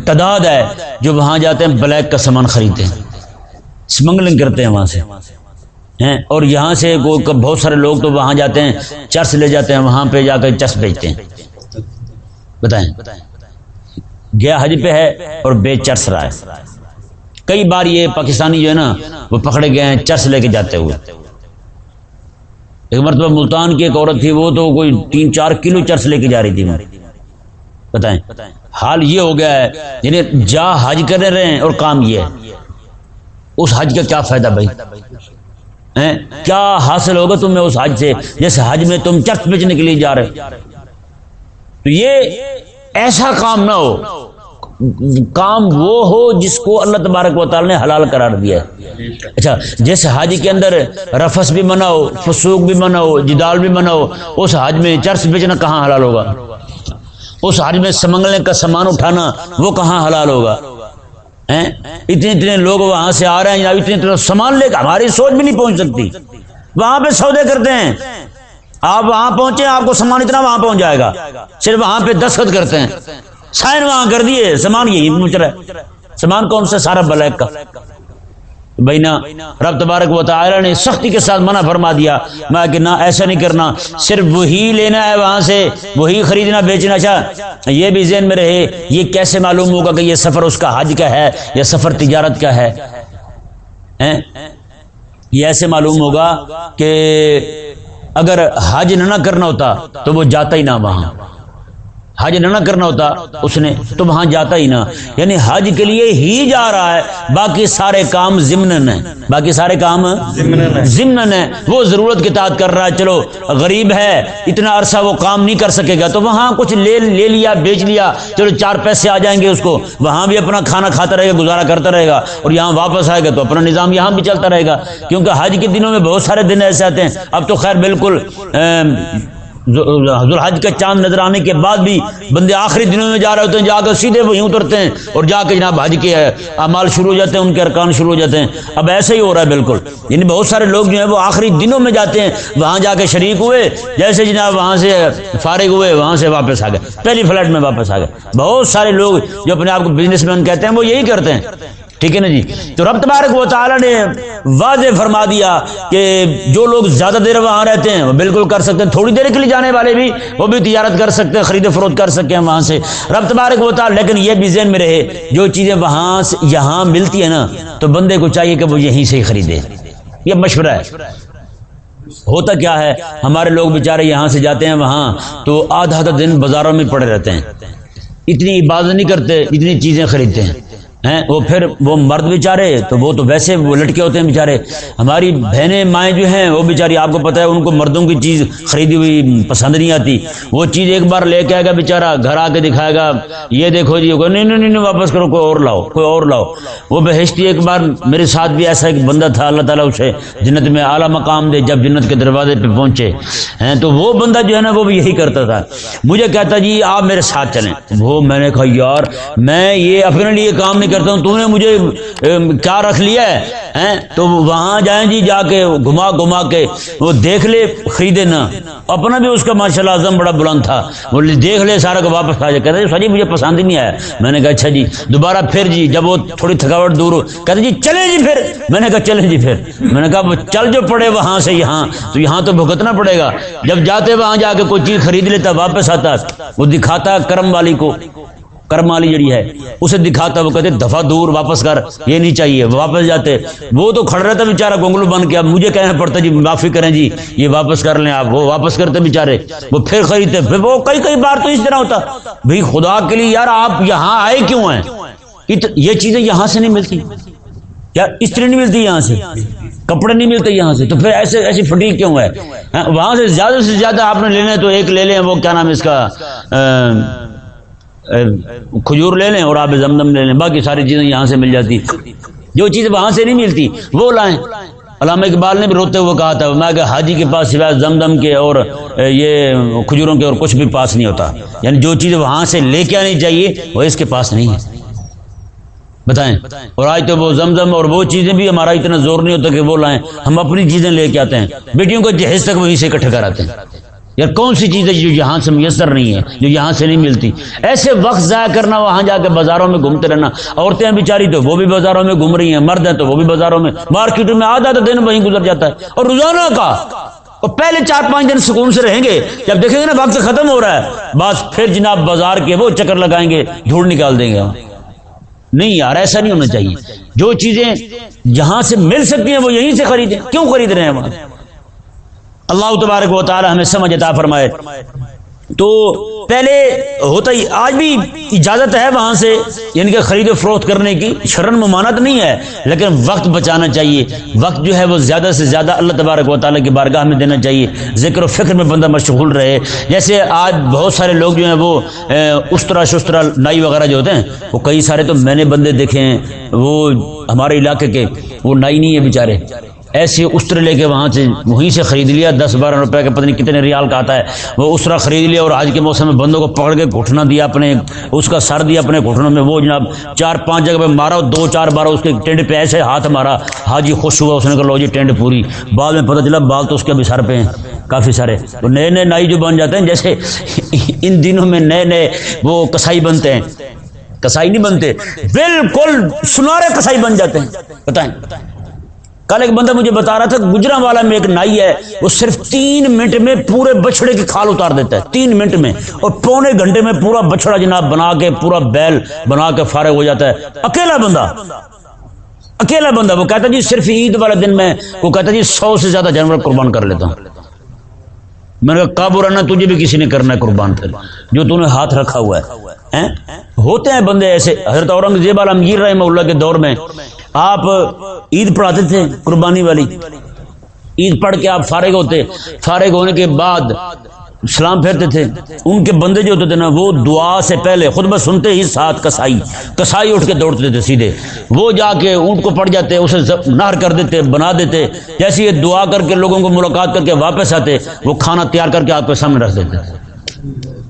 تعداد ہے جو وہاں جاتے ہیں بلیک کا سامان خریدتے ہیں اسمگلنگ کرتے ہیں وہاں سے اور یہاں سے بہت سارے لوگ تو وہاں جاتے ہیں چرس لے جاتے ہیں، وہاں پہ جا کر چرس بیچتے ہیں۔ بتائیں۔ گیا حج پہ ہے اور بے چرس رہا ہے۔ کئی بار یہ پاکستانی جو ہے نا وہ پکڑے گئے ہیں چرس لے کے جاتے ہوئے۔ ایک مرتبہ ملتان کی ایک عورت تھی، وہ تو کوئی تین چار کلو چرس لے کے جا رہی تھی بتائیں۔ حال یہ ہو گیا ہے یعنی جا حج کرنے رہے ہیں اور کام یہ ہے۔ اس حج کا کیا فائدہ بھائی؟ کیا حاصل ہوگا تمہیں اس حج سے؟ جیسے حج میں تم چرس بیچنے کے لیے جا رہے تو یہ ایسا کام نہ ہو کام وہ ہو جس کو اللہ تبارک و تعالی نے حلال قرار دیا ہے۔ اچھا جیسے حج کے اندر رفس بھی منع ہو، فسوق بھی منع ہو، جدال بھی منع ہو، اس حج میں چرس بیچنا کہاں حلال ہوگا؟ اس حج میں سمنگلے کا سامان اٹھانا وہ کہاں حلال ہوگا؟ اتنے اتنے لوگ وہاں سے آ رہے ہیں یا اتنے اتنے سامان لے کر ہماری سوچ بھی نہیں پہنچ سکتی۔ وہاں پہ سودے کرتے ہیں۔ آپ وہاں پہنچے، آپ کو سامان اتنا وہاں پہنچ جائے گا۔ صرف وہاں پہ دستخط کرتے ہیں۔ سائن وہاں کر دیے سامان یہی پہنچ رہا ہے۔ سامان کون سا سارا بلیک کا بھائی رب تبارک و تعالی نے سختی کے ساتھ منع فرما دیا۔ میں کہ نہ، ایسا نہیں کرنا۔ صرف وہی لینا ہے وہاں سے، وہی خریدنا، بیچنا چاہ یہ بھی ذہن میں رہے، یہ کیسے معلوم ہوگا کہ یہ سفر اس کا حج کا ہے، یا سفر تجارت کا ہے؟ یہ ایسے معلوم ہوگا کہ اگر حج نہ کرنا ہوتا تو وہ جاتا ہی نہ وہاں۔ حج نہ کرنا ہوتا اس نے تو وہاں جاتا ہی نہ۔ یعنی حج کے لیے ہی جا رہا ہے باقی سارے کام ضمن ہے باقی سارے کام ضمن ہے وہ ضرورت کے تحت کر رہا ہے چلو غریب ہے اتنا عرصہ وہ کام نہیں کر سکے گا تو وہاں کچھ لے لے لیا بیچ لیا چلو چار پیسے آ جائیں گے اس کو۔ وہاں بھی اپنا کھانا کھاتا رہے گا گزارا کرتا رہے گا اور یہاں واپس آئے گا تو اپنا نظام یہاں بھی چلتا رہے گا۔ کیونکہ حج کے دنوں میں بہت سارے دن ایسے آتے ہیں۔ اب تو خیر بالکل حج کا چاند نظر آنے کے بعد بھی بندے آخری دنوں میں جا رہے ہوتے ہیں، جا کر سیدھے وہیں اترتے ہیں اور جا کے جناب حج کے اعمال شروع ہو جاتے ہیں، ان کے ارکان شروع ہو جاتے ہیں۔ اب ایسے ہی ہو رہا ہے بالکل۔ یعنی بہت سارے لوگ جو ہیں وہ آخری دنوں میں جاتے ہیں، وہاں جا کے شریک ہوئے، جیسے جناب وہاں سے فارغ ہوئے، وہاں سے واپس آ گئے، پہلی فلائٹ میں واپس آ گئے۔ بہت سارے لوگ جو اپنے آپ کو بزنس مین کہتے ہیں، وہ یہی کرتے ہیں۔ ٹھیک ہے نا جی؟ تو رب تبارک و تعالی نے واضح فرما دیا کہ جو لوگ زیادہ دیر وہاں رہتے ہیں، وہ بالکل کر سکتے ہیں، تھوڑی دیر کے لیے جانے والے بھی، وہ بھی تجارت کر سکتے ہیں، خرید فروخت کر سکتے ہیں وہاں سے۔ رب تبارک و تعالی، لیکن یہ بھی ذہن میں رہے، جو چیزیں وہاں سے یہاں ملتی ہیں نا، تو بندے کو چاہیے کہ وہ یہیں سے ہی خریدے۔ یہ مشورہ ہے۔ ہوتا کیا ہے؟ ہمارے لوگ بیچارے یہاں سے جاتے ہیں وہاں، تو آدھا آدھا دن بازاروں میں پڑے رہتے ہیں۔ اتنی عبادت نہیں کرتے، اتنی چیزیں خریدتے ہیں۔ ہیں، وہ پھر وہ مرد بیچارے، تو وہ تو ویسے وہ لٹکے ہوتے ہیں بیچارے۔ ہماری بہنیں مائیں جو ہیں، وہ بیچاری آپ کو پتہ ہے، ان کو مردوں کی چیز خریدی ہوئی پسند نہیں آتی۔ وہ چیز ایک بار لے کے آئے گا بیچارہ، گھر آ کے دکھائے گا، یہ دیکھو جی نہیں نہیں نہیں، واپس کرو، کوئی اور لاؤ، کوئی اور لاؤ۔ وہ بہشتی ایک بار میرے ساتھ بھی ایسا ایک بندہ تھا، اللہ تعالیٰ اسے جنت میں اعلیٰ مقام دے، جب جنت کے دروازے پہ پہنچے۔ ہیں، تو وہ بندہ جو ہے نا، وہ بھی یہی کرتا تھا۔ مجھے کہتا جی آپ میرے ساتھ چلیں۔ وہ میں نے کہا، یار، میں یہ اپنے لیے کام نہیں کرتا ہوں، تو نے مجھے کیا رکھ لیا ہے تو وہاں جائیں جی جا کے گھما گھما کے وہ دیکھ لے، خریدے نا۔ اپنا بھی اس کا ماشاء اللہ اعظم بڑا بلند تھا۔ وہ دیکھ لے، سارا کو واپس آ جائے۔ کہتے سر جی مجھے پسند ہی نہیں آیا۔ میں نے کہا اچھا جی دوبارہ پھر جی جب وہ تھوڑی تھکاوٹ دور ہو کہتے جی چلے جی پھر۔ میں نے کہا، چلے جی پھر۔ میں نے کہا وہ چل جو پڑے وہاں سے یہاں، تو یہاں تو بھگتنا پڑے گا۔ جب جاتے وہاں جا کے کوئی چیز خرید لیتا، واپس آتا، وہ دکھاتا کرم والی کو۔ کرم والی جڑی ہے، اسے دکھاتا وہ کہتے، دفعہ دور واپس کر، یہ نہیں چاہیے، واپس جاتے۔ وہ تو کھڑ رہتا بیچارہ گونگلو بن کے، اب مجھے کہنا پڑتا جی معافی کریں جی یہ واپس کر لیں آپ، وہ واپس کرتے بیچارے۔ وہ پھر خریدتے پھر وہ کئی کئی بار تو اس طرح ہوتا۔ بھائی خدا کے لیے یار، آپ یہاں آئے کیوں ہیں؟ یہ چیزیں یہاں سے نہیں ملتی۔ یار استری نہیں ملتی یہاں سے۔ کپڑے نہیں ملتے یہاں سے، تو پھر ایسے ایسی فٹی کیوں ہے ہاں، وہاں سے زیادہ سے زیادہ آپ نے لینا ہے تو ایک لے لیں، وہ کیا نام اس کا؟ کھجور لے لیں اور آپ زمزم لے لیں، باقی ساری چیزیں یہاں سے مل جاتی۔ جو چیز وہاں سے نہیں ملتی، وہ لائیں۔ علامہ اقبال نے بھی روتے ہوئے کہا تھا، میں کہ حاجی کے پاس سوائے زمزم کے اور یہ کھجوروں کے اور کچھ بھی پاس نہیں ہوتا۔ یعنی جو چیز وہاں سے لے کے آنی چاہیے، وہ اس کے پاس نہیں ہے۔ بتائیں۔ اور آج تو وہ زمزم اور وہ چیزیں بھی ہمارا اتنا زور نہیں ہوتا کہ وہ لائیں۔ ہم اپنی چیزیں لے کے آتے ہیں۔ بیٹیوں کو جہیز تک وہیں سے اکٹھے کراتے ہیں۔ یار کون سی چیز ہے جو یہاں سے میسر نہیں ہے، جو یہاں سے نہیں ملتی؟ ایسے وقت ضائع کرنا، وہاں جا کے بازاروں میں گھومتے رہنا۔ عورتیں بیچاری تو وہ بھی بازاروں میں گھوم رہی ہیں، مرد ہیں تو وہ بھی بازاروں میں۔ مارکیٹوں میں آدھا دن وہیں گزر جاتا ہے۔ اور روزانہ کا۔ اور پہلے چار پانچ دن سکون سے رہیں گے۔ جب دیکھیں گے نا وقت ختم ہو رہا ہے، بس پھر جناب بازار کے وہ چکر لگائیں گے دھوڑ نکال دیں گے۔ نہیں یار، ایسا نہیں ہونا چاہیے۔ جو چیزیں جہاں سے مل سکتی ہیں، وہ یہیں سے خریدیں۔ کیوں خرید رہے ہیں وہاں؟ اللہ تبارک و تعالی ہمیں سمجھ عطا فرمائے۔ تو پہلے ہوتا ہی آج بھی اجازت ہے وہاں سے یعنی کہ خرید و فروخت کرنے کی شرن ممانت نہیں ہے، لیکن وقت بچانا چاہیے۔ وقت جو ہے وہ زیادہ سے زیادہ اللہ تبارک و تعالیٰ کی بارگاہ میں دینا چاہیے۔ ذکر و فکر میں بندہ مشغول رہے۔ جیسے آج بہت سارے لوگ جو ہیں وہ استرا شسترا نائی وغیرہ جو ہوتے ہیں، وہ کئی سارے تو میں نے بندے دیکھے ہیں، وہ ہمارے علاقے کے، وہ نائی نہیں ہے بیچارے۔ ایسے اسٹر لے کے وہاں سے وہیں سے خرید لیا، دس بارہ روپے کا پتہ نہیں کتنے ریال کا آتا ہے۔ وہ اسرا خرید لیا اور آج کے موسم میں بندوں کو پکڑ کے گھٹنا دیا اپنے، اس کا سر دیا اپنے گھٹنوں میں۔ وہ جناب چار پانچ جگہ پہ مارا دو چار بار اس کے ٹینٹ پہ ایسے ہاتھ مارا۔ حاجی خوش ہوا اس نے کہا، لو جی ٹینٹ پوری۔ بعد میں پتہ چلا، بال تو اس کے بھی سر پہ ہیں، کافی سارے تو نئے نئے نائی جو بن جاتے ہیں، جیسے ان دنوں میں نئے نئے وہ کسائی بنتے ہیں۔ کسائی نہیں بنتے، بالکل سنارے کسائی بن جاتے ہیں۔ بتائیں۔ کل ایک بندہ مجھے بتا رہا تھا گجرا والا میں ایک نائی ہے، وہ صرف تین منٹ میں پورے بچڑے کی کھال اتار دیتا ہے، تین منٹ میں۔ اور پونے گھنٹے میں پورا بچڑا جناب بنا کے، پورا بیل بنا کے فارغ ہو جاتا ہے۔ اکیلا بندہ اکیلا بندہ، وہ کہتا جی صرف عید والے دن میں، وہ کہتا جی سو سے زیادہ جانور قربان کر لیتا ہوں۔ میں نے کہا کابو رہنا، تجھے بھی کسی نے کرنا ہے قربان پھر۔ جو تم نے ہاتھ رکھا ہوا ہے ہوتے ہیں بندے ایسے۔ حضرت اورنگزیب عالمگیر رحمہ اللہ کے دور میں آپ عید پڑھاتے تھے قربانی والی۔ عید پڑھ کے آپ فارغ ہوتے، فارغ ہونے کے بعد سلام پھیرتے تھے۔ ان کے بندے جو ہوتے تھے نا، وہ دعا سے پہلے خود بس سنتے ہی ساتھ کسائی کسائی اٹھ کے دوڑتے تھے سیدھے۔ وہ جا کے اونٹ کو پڑ جاتے، اسے نہر کر دیتے، بنا دیتے۔ جیسے یہ دعا کر کے لوگوں کو ملاقات کر کے واپس آتے، وہ کھانا تیار کر کے آپ کے سامنے رکھ دیتے۔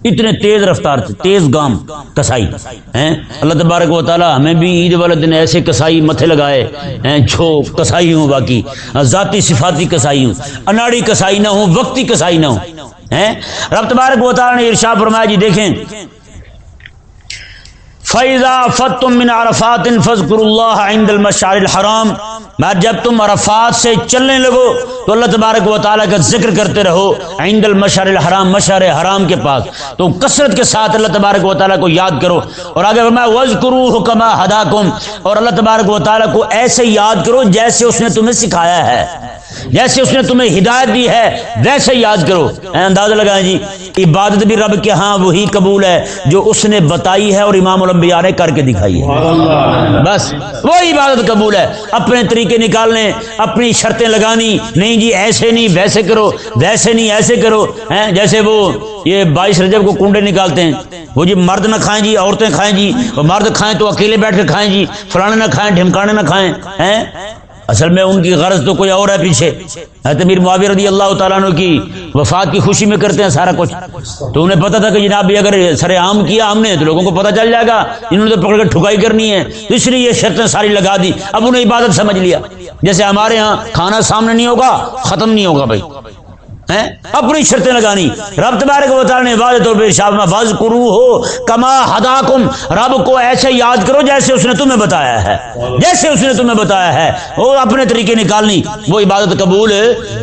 اتنے تیز رفتار تھے، تیز گام، کسائی، ہیں؟ اللہ تبارک و تعالیٰ ہمیں بھی عید والے دن ایسے کسائی متھے لگائے، ہیں؟ جو کسائی ہوں باقی، ذاتی صفاتی کسائی ہوں، اناڑی کسائی نہ ہوں، وقتی کسائی نہ ہوں، ہیں؟ رب تبارک و تعالی نے ارشاد فرمایا جی دیکھیں فیضا فتم من عرفات فضکر اللہ عند المشار الحرام میں جب تم عرفات سے چلنے لگو تو اللہ تبارک و تعالیٰ کا ذکر کرتے رہو عند المشار الحرام مشار حرام کے پاس۔ تو کثرت کے ساتھ اللہ تبارک و تعالیٰ کو یاد کرو اور آگے فرمایا وذکروا کما ہداکم اور اللہ تبارک و تعالیٰ کو ایسے یاد کرو جیسے اس نے تمہیں سکھایا ہے۔ جیسے اس نے تمہیں ہدایت دی ہے، ویسے یاد کرو۔ اندازہ لگائیں جی عبادت بھی رب کے ہاں وہی قبول ہے جو اس نے بتائی ہے اور امام الانبیاء نے کر کے دکھائی ہے۔ بس وہی عبادت قبول ہے۔ اپنے طریقے نکالنے اپنی شرطیں لگانی۔ نہیں جی ایسے نہیں ویسے کرو ویسے نہیں ایسے کرو۔ جیسے وہ یہ بائیس رجب کو کنڈے نکالتے ہیں۔ وہ جی مرد نہ کھائیں جی عورتیں کھائیں جی مرد کھائیں تو اکیلے بیٹھ کے کھائیں جی فلانے نہ کھائیں ڈھمکانے نہ کھائیں۔ اصل میں ان کی غرض تو کوئی اور ہے پیچھے۔ حضرت امیر معاویہ رضی اللہ تعالیٰ عنہ کی وفات کی خوشی میں کرتے ہیں سارا کچھ۔ تو انہیں پتا تھا کہ جناب اگر سر عام کیا ہم نے تو لوگوں کو پتا چل جائے گا۔ انہوں نے تو پکڑ کر ٹھکائی کرنی ہے۔ تو اس لیے یہ شرطیں ساری لگا دی۔ اب انہیں عبادت سمجھ لیا۔ جیسے ہمارے ہاں کھانا سامنے نہیں ہوگا، ختم نہیں ہوگا بھائی۔ اپنی شرطیں لگانی۔ رب تبارک و تعالی نے واضح طور پہ شاہ باز کرو ہو کما ہداکم رب کو ایسے یاد کرو جیسے اس نے تمہیں بتایا ہے۔ جیسے اس نے تمہیں بتایا ہے۔ وہ اپنے طریقے نکالنی، وہ عبادت قبول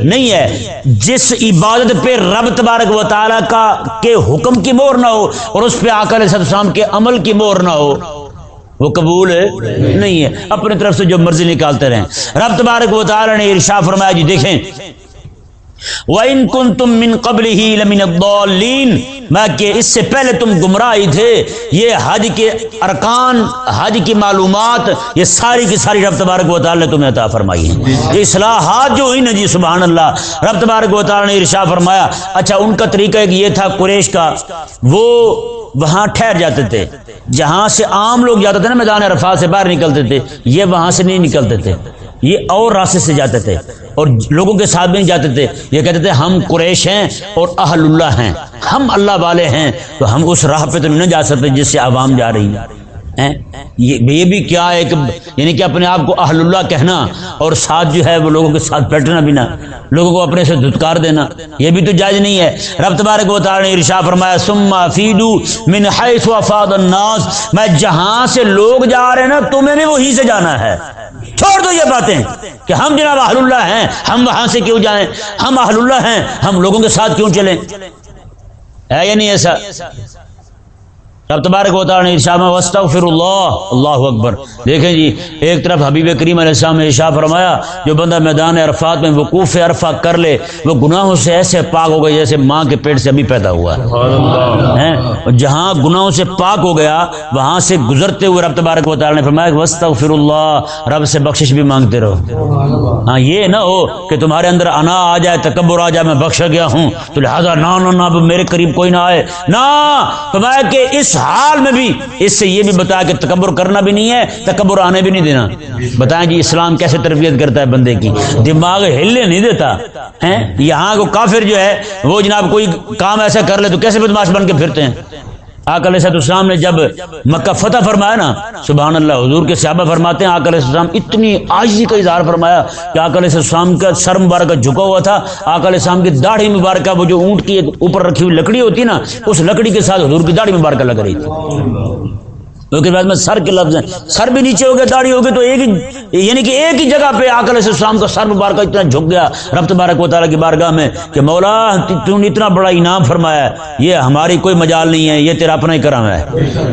نہیں ہے۔ جس عبادت پہ رب تبارک و تعالی کا کے حکم کی مور نہ ہو اور اس پہ آکر السلام کے عمل کی مور نہ ہو، وہ قبول نہیں ہے۔ اپنے طرف سے جو مرضی نکالتے رہیں۔ رب تبارک و تعالی نے ارشا فرمایا جی دیکھیں وَإِن كُنتُم مِّن قَبْلِهِ لَمِنَ الضَّالِّينَ میں کہ اس سے پہلے تم گمراہی تھے، یہ حج کے ارکان، حج کی معلومات، یہ ساری کی ساری رب تبارک و تعالی نے تمہیں عطا فرمائی ہیں۔ یہ اصلاحات جو ہوئی نا جی سبحان اللہ، رب تبارک و تعالی نے ارشا فرمایا۔ اچھا ان کا طریقہ ایک یہ تھا، قریش کا، وہ وہاں ٹھہر جاتے تھے۔ جہاں سے عام لوگ جاتے تھے نا، میدان عرفات سے باہر نکلتے تھے، یہ وہاں سے نہیں نکلتے تھے۔ یہ اور راستے سے جاتے تھے۔ اور لوگوں کے ساتھ بھی نہیں جاتے تھے۔ یہ کہتے تھے، ہم قریش ہیں اور اہل اللہ ہیں۔ ہم اللہ والے ہیں، تو ہم اس راہ پہ تو نہیں جا سکتے جس سے عوام جا رہی ہے۔ یہ بھی کیا ہے کہ یعنی کہ اپنے آپ کو اہل اللہ کہنا اور ساتھ جو ہے وہ لوگوں کے ساتھ بیٹھنا بھی نہ، لوگوں کو اپنے سے دھتکار دینا، یہ بھی تو جائز نہیں ہے۔ رب تبارک و تعالی نے ارشا فرمایا سما فیدو من حیث وفاد الناس۔ میں جہاں سے لوگ جا رہے ہیں نا، تمہیں بھی وہیں سے جانا ہے۔ چھوڑ دو یہ باتیں کہ ہم جناب اہل اللہ ہیں، ہم وہاں سے کیوں جائیں؟ ہم اہل اللہ ہیں، ہم لوگوں کے ساتھ کیوں چلیں؟ ہے یا نہیں ایسا؟ رب تبارک و تعالی نے ارشاد میں واستغفر اللہ اللہ اکبر۔ دیکھیں جی ایک طرف حبیب کریم علیہ السلام نے ارشاد فرمایا جو بندہ میدان عرفات میں وقوف عرفہ کر لے وہ گناہوں سے ایسے پاک ہو گئے جیسے ماں کے پیٹ سے ابھی پیدا ہوا ہے۔ جہاں گناہوں سے پاک ہو گیا وہاں سے گزرتے ہوئے رب تبارک و تعالی نے فرمایا واستغفر اللہ رب سے بخشش بھی مانگتے رہو۔ ہاں یہ نہ ہو کہ تمہارے اندر انا آ جائے تکبر آ جائے میں بخشا گیا ہوں تو لہذا نہ نہ میرے قریب کوئی نہ آئے۔ نہ فرمایا کہ اس حال میں بھی اس سے یہ بھی بتایا کہ تکبر کرنا بھی نہیں ہے، تکبر آنے بھی نہیں دینا۔ بتائیں جی اسلام کیسے تربیت کرتا ہے بندے کی۔ دماغ ہلنے نہیں دیتا یہاں کو کافر جو ہے، وہ جناب کوئی کام ایسا کر لے تو کیسے بدماش بن کے پھرتے ہیں؟ آکل السلام نے جب مکہ فتح فرمایا نا سبحان اللہ حضور کے صحابہ فرماتے ہیں آکل السلام اتنی آجی کا اظہار فرمایا کہ آکل السلام کا سر مبارکہ جھکا ہوا تھا۔ آکل السلام کی داڑھی مبارکہ، وہ جو اونٹ کی ایک اوپر رکھی ہوئی لکڑی ہوتی نا، اس لکڑی کے ساتھ حضور کی داڑھی مبارکہ لگ رہی تھی۔ کیونکہ بعد میں سر کے لفظ ہیں۔ سر بھی نیچے ہو گیا داڑھی ہو گئی تو ایک ہی یعنی کہ ایک ہی جگہ پہ آکل السلام کا سر مبارکہ اتنا جھک گیا۔ رب تبارک و تعالیٰ کی بارگاہ میں کہ مولا، تو نے اتنا بڑا انعام فرمایا ہے۔ یہ ہماری کوئی مجال نہیں ہے، یہ تیرا اپنا ہی کرم ہے۔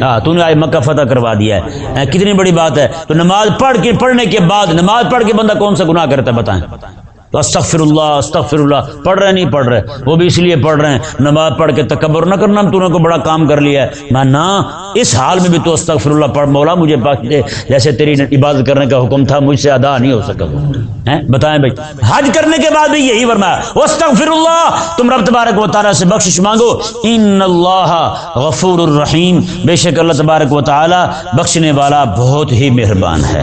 ہاں تو نے آج مکہ فتح کروا دیا ہے۔ ہاں، کتنی بڑی بات ہے۔ تو نماز پڑھ کے پڑھنے کے بعد نماز پڑھ کے بندہ کون سا گناہ کرتا ہے بتائیں۔ استغفر اللہ استغفر اللہ پڑھ رہے نہیں پڑھ رہے، وہ بھی اس لیے پڑھ رہے ہیں، نماز پڑھ کے تکبر نہ کرنا تو نے کو بڑا کام کر لیا ہے۔ میں نہ اس حال میں بھی تو استغفر اللہ پڑھ، مولا مجھے جیسے تیری عبادت کرنے کا حکم تھا، مجھ سے ادا نہیں ہو سکا۔ بتائیں بھائی۔ حج کرنے کے بعد بھی یہی فرمایا استغفر اللہ تم رب تبارک و تعالیٰ سے بخشش مانگو۔ ان اللہ غفور الرحیم بے شک اللہ تبارک و تعالیٰ بخشنے والا بہت ہی مہربان ہے۔